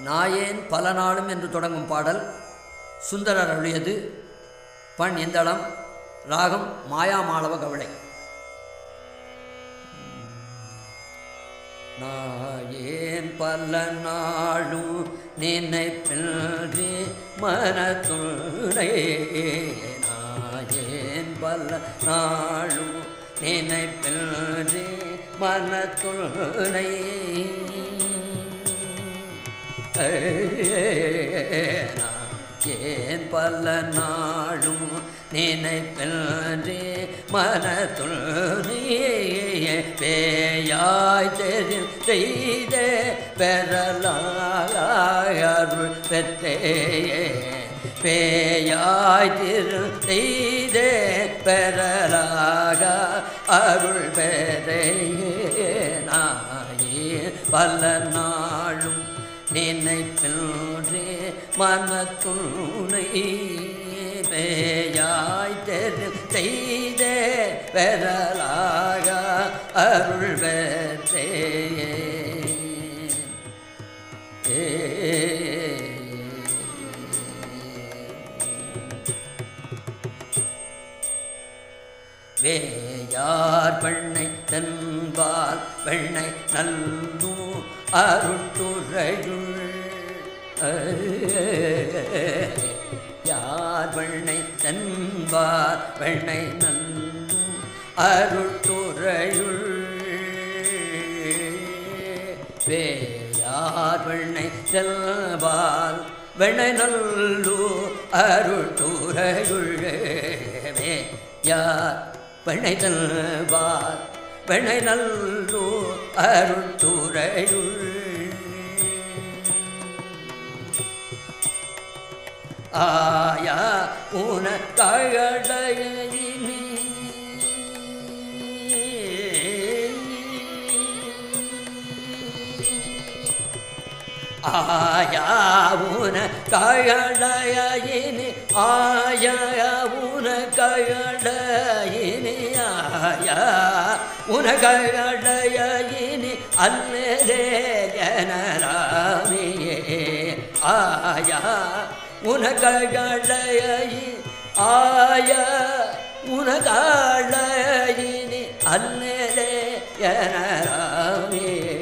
நாயேன் பல நாளும் என்று தொடங்கும் பாடல் சுந்தரர் அருளியது. பண் எந்தளம் ராகம் மாயாமாளவ கவளை நாயேன் பல நாளும் நினைப்பின்றி மனத்துணை நாயேன் பல நாளும் நினைப்பின்றி மனத்துணை ஏன் பல நாளும் நினைப்பின்றி மனத்துள் பேயாய் தெரி செய்த பெறலாயருள் பெற்றேயே. பேயாய் திரு செய்த பெறலாக அருள் பெறையே நாயே பல நாளும் நினைப்பின்றே மனத்துணை பேயாய் தெரு செய்த பெறலாக அருள் பெற்றே. வேயார் பெண்ணை தென்பால் பெண்ணை நல்லூர் அருட்டுரையுள். யார் வெண்ணை தென்பார் வெண்ணை நல்லூ அருட்டுரையுள். வேயார் வெண்ணை செல்வால் வெண்ணை நல்லூ அருட்டுரையுள் யார் பெண்ணை தல்வார் பெண்ணை நல்லூ அருட்டுரையுள் ஆயா உன கழடையினி ஆயா உன கழடையினி ஆயா உன கழடையினி ஆயா ஜனராமியே. ஆயா உனகழி ஆய உனகழினி அல்லே ஜனராமியே.